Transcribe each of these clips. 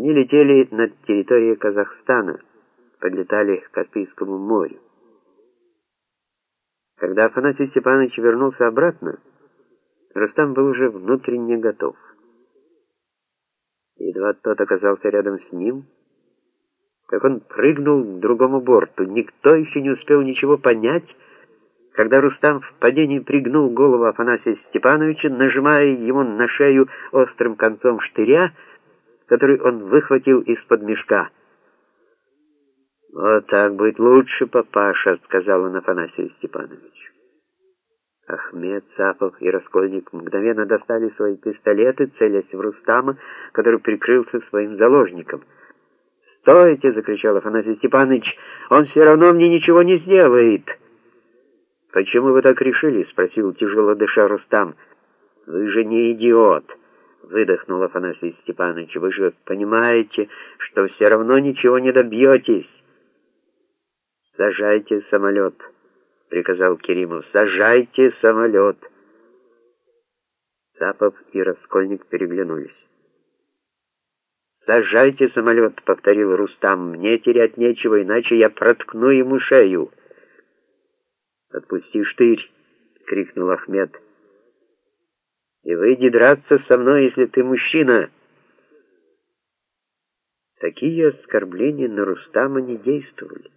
Они летели над территорией Казахстана, подлетали к Каспийскому морю. Когда Афанасий Степанович вернулся обратно, Рустам был уже внутренне готов. Едва тот оказался рядом с ним, как он прыгнул к другому борту. Никто еще не успел ничего понять, когда Рустам в падении пригнул голову Афанасия Степановича, нажимая ему на шею острым концом штыря, который он выхватил из-под мешка. «Вот так будет лучше, папаша», — сказал он Афанасию Степановичу. Ахмед, Цапов и Раскольник мгновенно достали свои пистолеты, целясь в Рустама, который прикрылся своим заложником. «Стойте!» — закричал Афанасий Степанович. «Он все равно мне ничего не сделает!» «Почему вы так решили?» — спросил тяжело дыша Рустам. «Вы же не идиот!» — выдохнул Афанасий Степанович. «Вы же понимаете, что все равно ничего не добьетесь!» «Сажайте самолет!» — приказал Керимов. «Сажайте самолет!» Цапов и Раскольник переглянулись. «Сажайте самолет!» — повторил Рустам. «Мне терять нечего, иначе я проткну ему шею!» «Отпусти штырь!» — крикнул Ахмед. «И выйди драться со мной, если ты мужчина!» Такие оскорбления на Рустама не действовали.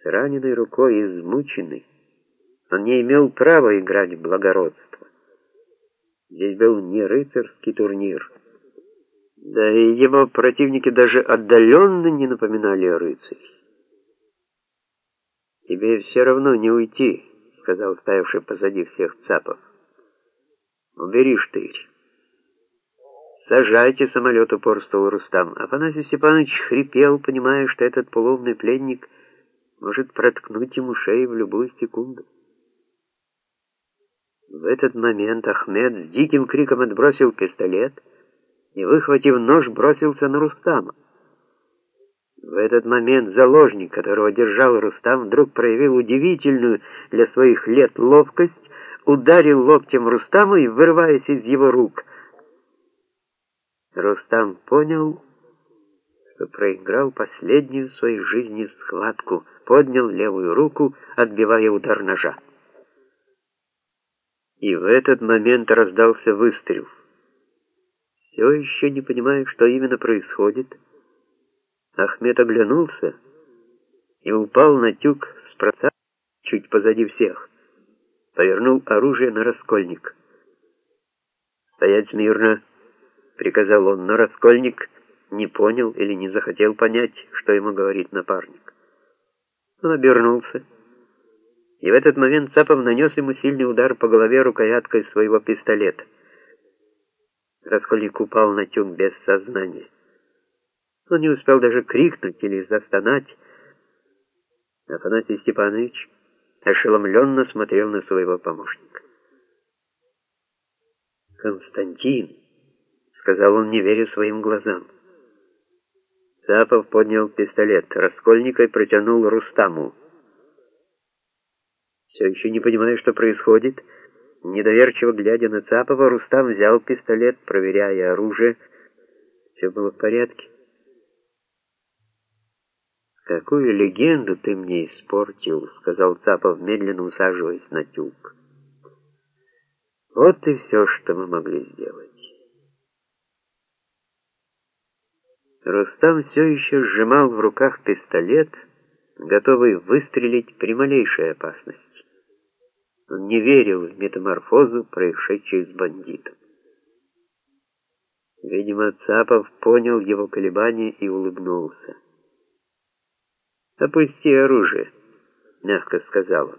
С раненой рукой, измученный, он не имел права играть в благородство. Здесь был не рыцарский турнир. Да и его противники даже отдаленно не напоминали о рыцарях. «Тебе все равно не уйти», — сказал стоявший позади всех цапов. «Убери штырь». «Сажайте самолет», — упорствовал Рустам. Афанасий Степанович хрипел, понимая, что этот половный пленник может проткнуть ему шею в любую секунду. В этот момент Ахмед с диким криком отбросил пистолет и, выхватив нож, бросился на Рустама. В этот момент заложник, которого держал Рустам, вдруг проявил удивительную для своих лет ловкость, ударил локтем Рустама и, вырываясь из его рук, Рустам понял, что проиграл последнюю в своей жизни схватку, поднял левую руку, отбивая удар ножа. И в этот момент раздался выстрел. Все еще не понимая, что именно происходит, Ахмед оглянулся и упал на тюк с проца чуть позади всех. Повернул оружие на раскольник. «Стоять смирно!» — приказал он, но раскольник не понял или не захотел понять, что ему говорит напарник. Он обернулся, и в этот момент Цапов нанес ему сильный удар по голове рукояткой своего пистолета. Раскольник упал на тюк без сознания. Он не успел даже крикнуть или застонать. Афанасий Степанович ошеломленно смотрел на своего помощника. «Константин!» — сказал он, не веря своим глазам. Цапов поднял пистолет, раскольникой протянул Рустаму. Все еще не понимая, что происходит, недоверчиво глядя на Цапова, Рустам взял пистолет, проверяя оружие. Все было в порядке. «Какую легенду ты мне испортил», — сказал Цапов, медленно усаживаясь на тюк. «Вот и все, что мы могли сделать». Рустам все еще сжимал в руках пистолет, готовый выстрелить при малейшей опасности. Он не верил в метаморфозу, происшедшую с бандитом. Видимо, Цапов понял его колебания и улыбнулся. «Опусти оружие», — мягко сказал он.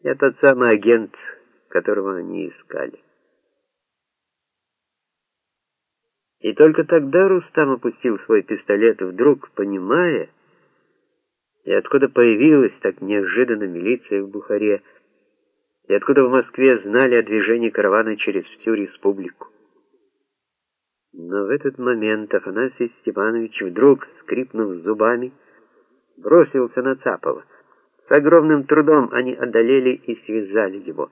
«Я тот самый агент, которого они искали». И только тогда Рустам опустил свой пистолет, вдруг понимая, и откуда появилась так неожиданно милиция в Бухаре, и откуда в Москве знали о движении каравана через всю республику. Но в этот момент Афанасий Степанович вдруг, скрипнув зубами, бросился на Цапова. С огромным трудом они одолели и связали его.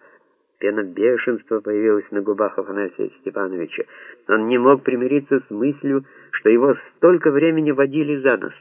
Пена бешенства появилась на губах Афанасия Степановича. Он не мог примириться с мыслью, что его столько времени водили за нос.